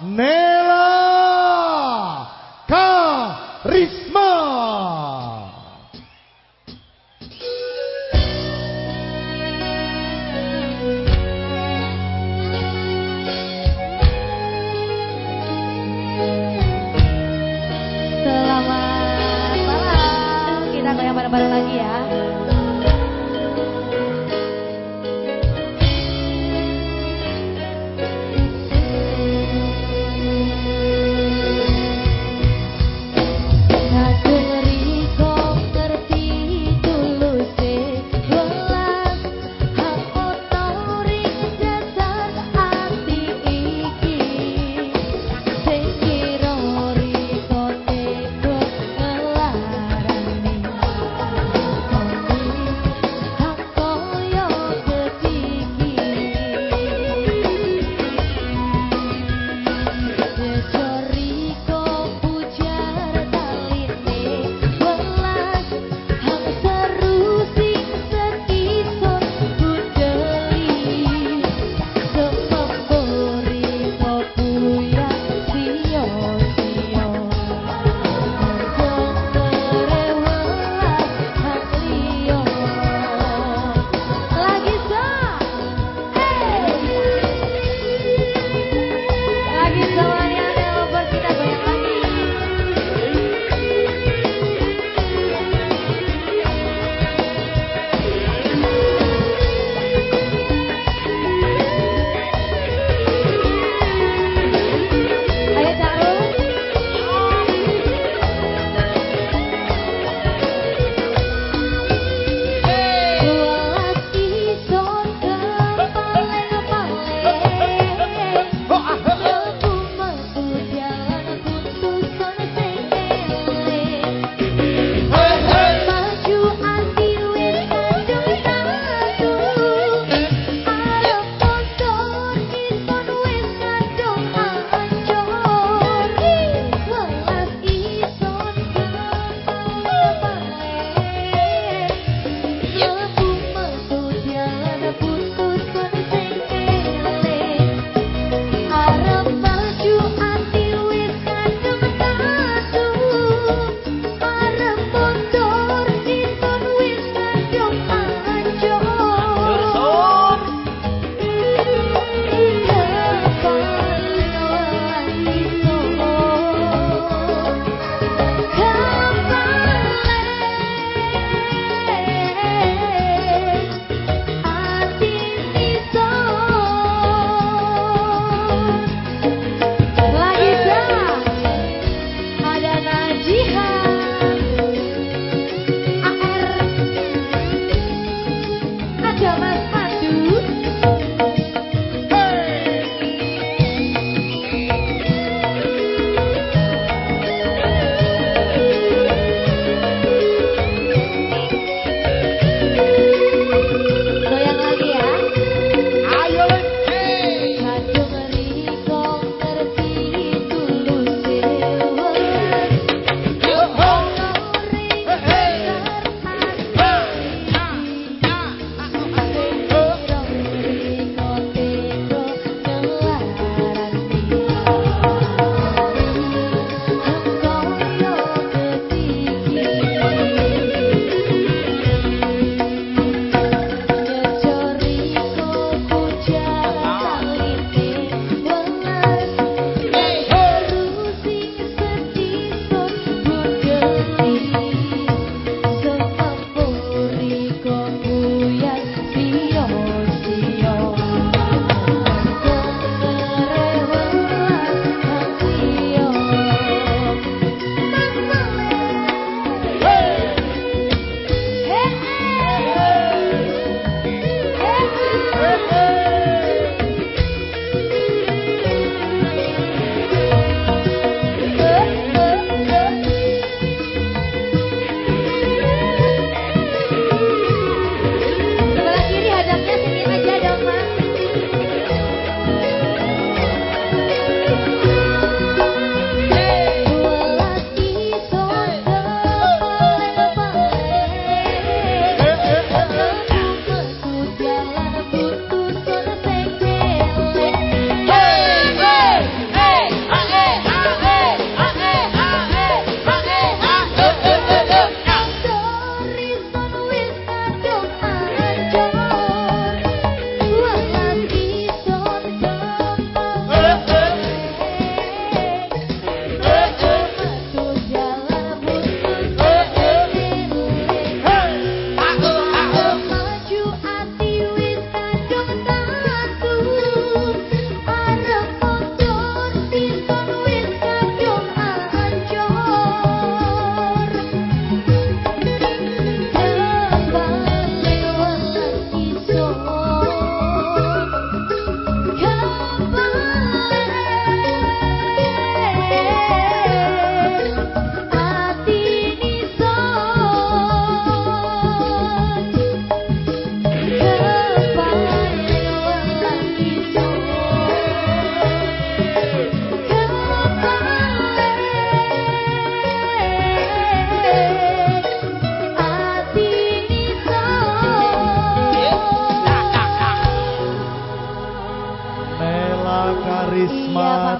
Nela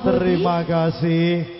terima kasih.